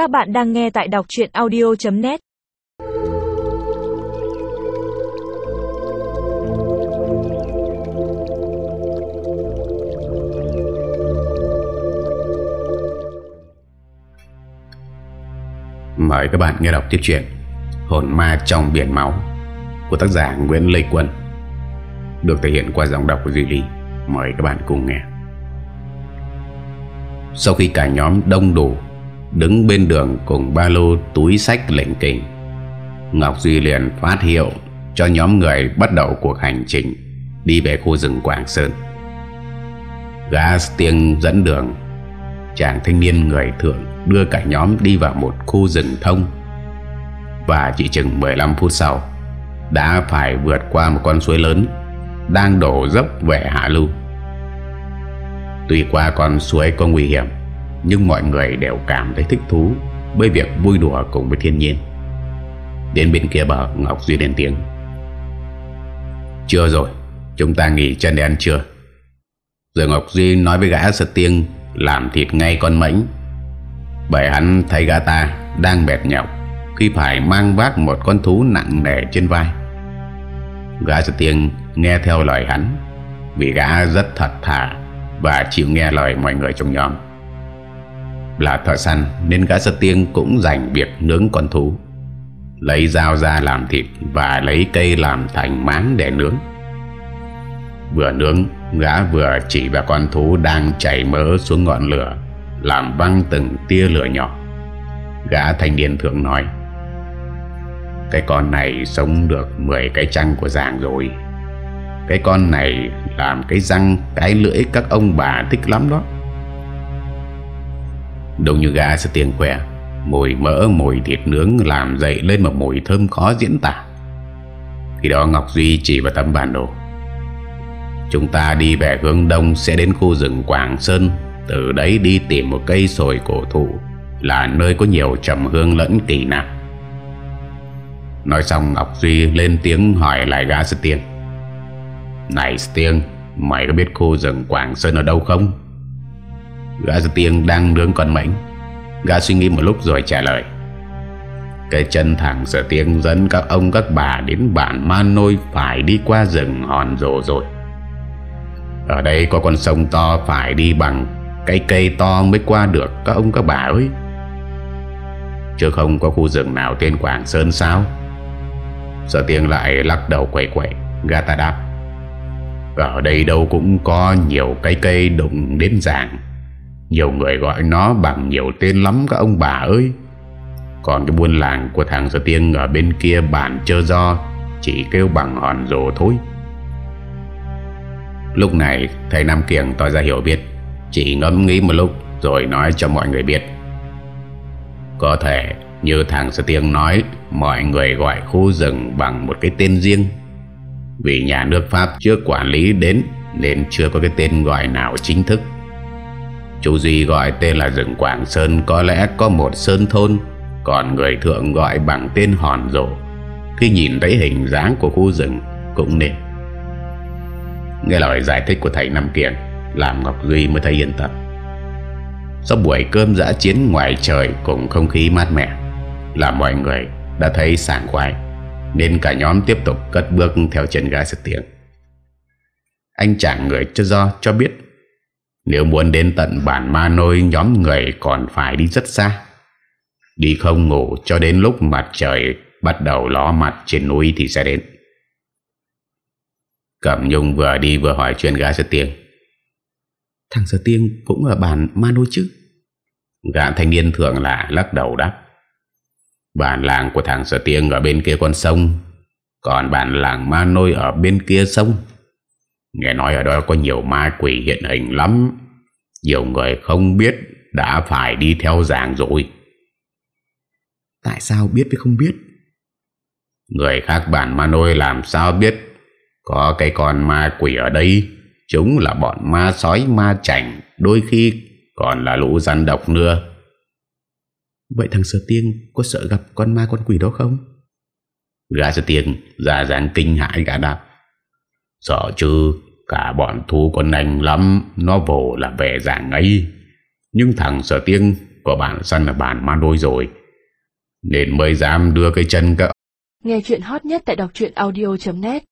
Các bạn đang nghe tại đọc chuyện audio.net Mời các bạn nghe đọc tiếp chuyện Hồn ma trong biển máu của tác giả Nguyễn Lê Quân, được thể hiện qua giọng đọc của Duy Ly. Mời các bạn cùng nghe. Sau khi cả nhóm đông đủ đứng bên đường cùng ba lô túi sách lệnh kình, Ngọc Duy liền phát hiệu cho nhóm người bắt đầu cuộc hành trình đi về khu rừng Quảng Sơn. Gã tiếng dẫn đường, chàng thanh niên người thượng đưa cả nhóm đi vào một khu rừng thông và chỉ chừng 15 phút sau đã phải vượt qua một con suối lớn đang đổ dốc về hạ lưu. Tuy qua con suối có nguy hiểm, nhưng mọi người đều cảm thấy thích thú với việc vui đùa cùng với thiên nhiên. Đến bên kia bờ, Ngọc Duy lên tiếng. Chưa rồi, chúng ta nghỉ chân để ăn trưa. Rồi Ngọc Duy nói với gã sật tiên làm thịt ngay con mảnh. Bởi hắn thấy gã ta đang mệt nhọc khi phải mang vác một con thú nặng nề trên vai. Gã sật tiên nghe theo lời hắn vì gã rất thật thà và chịu nghe lời mọi người trong nhóm. Là thợ săn nên gã sơ tiên cũng dành việc nướng con thú. Lấy dao ra làm thịt và lấy cây làm thành máng để nướng. Vừa nướng, gã vừa chỉ vào con thú đang chảy mỡ xuống ngọn lửa, làm văng từng tia lửa nhỏ. Gã thanh niên thượng nói, Cái con này sống được 10 cái trăng của giàng rồi. Cái con này làm cái răng, cái lưỡi các ông bà thích lắm đó. Đúng như gã sẽ tiền khỏe, mùi mỡ, mùi thịt nướng làm dậy lên một mùi thơm khó diễn tả. Khi đó Ngọc Duy chỉ vào tấm bản đồ. Chúng ta đi về hướng đông sẽ đến khu rừng Quảng Sơn Từ đấy đi tìm một cây sồi cổ thụ Là nơi có nhiều trầm hương lẫn kỳ nạp Nói xong Ngọc Duy lên tiếng hỏi lại gã Sư Tiên Này Sư Tiên Mày có biết khu rừng Quảng Sơn ở đâu không? Gã Sư tiếng đang nướng con mảnh. Gã suy nghĩ một lúc rồi trả lời. Cái chân thẳng sở tiếng dẫn các ông các bà đến bản ma Nôi Phải đi qua rừng hòn rồ rồi. Ở đây có con sông to phải đi bằng cây cây to mới qua được, các ông các bà ơi. Chứ không có khu rừng nào tên Quảng Sơn sao? Sở tiếng lại lắc đầu quậy quậy. Gã ta đáp. Ở đây đâu cũng có nhiều cây cây đụng đến dạng nhiều người gọi nó bằng nhiều tên lắm các ông bà ơi. Còn cái buôn làng của thằng Sở Tiên ở bên kia bản chơ do, Chỉ kêu bằng hòn rồ thôi. Lúc này, thầy Nam Kiểng tỏ ra hiểu biết. Chỉ ngẫm nghĩ một lúc, Rồi nói cho mọi người biết. Có thể, như thằng Sơ tiên nói, Mọi người gọi khu rừng bằng một cái tên riêng. Vì nhà nước Pháp chưa quản lý đến, Nên chưa có cái tên gọi nào chính thức. Chú Duy gọi tên là rừng Quảng Sơn, Có lẽ có một sơn thôn, Còn người thượng gọi bằng tên hòn rộ. Khi nhìn thấy hình dáng của khu rừng, Cũng nên. Nghe lời giải thích của thầy Nam Kiền Làm Ngọc Duy mới thấy yên tâm. Sau buổi cơm dã chiến ngoài trời Cùng không khí mát mẻ, Là mọi người đã thấy sảng khoái, Nên cả nhóm tiếp tục cất bước Theo chân gái sức tiếng Anh chàng người cho do cho biết nếu muốn đến tận bản ma nôi Nhóm người còn phải đi rất xa. Đi không ngủ cho đến lúc mặt trời Bắt đầu ló mặt trên núi thì sẽ đến. Cẩm Nhung vừa đi vừa hỏi chuyện gã Sở Tiên. Thằng Sở Tiên cũng ở bản Mano chứ? Gã thanh niên thường là lắc đầu đáp. Bản làng của thằng Sở Tiên ở bên kia con sông Còn bản làng Ma Nôi ở bên kia sông Nghe nói ở đó có nhiều ma quỷ hiện hình lắm. Nhiều người không biết Đã phải đi theo giảng rồi. Tại sao biết với không biết? Người khác bản Ma Nôi làm sao biết? Có cái con ma quỷ ở đây Chúng là bọn ma sói ma chảnh Đôi khi còn là lũ rắn độc nữa. Vậy thằng Sở Tiên có sợ gặp con ma con quỷ đó không? Gã Sở Tiên ra dáng kinh hãi gã đáp Sợ chứ, Cả bọn thú con nành lắm, Nó vồ là về dạng ấy. Nhưng thằng Sở tiếng của bạn săn là bạn ma đôi rồi. Nên mới dám đưa cái chân các Nghe chuyện hot nhất tại đọc audio.net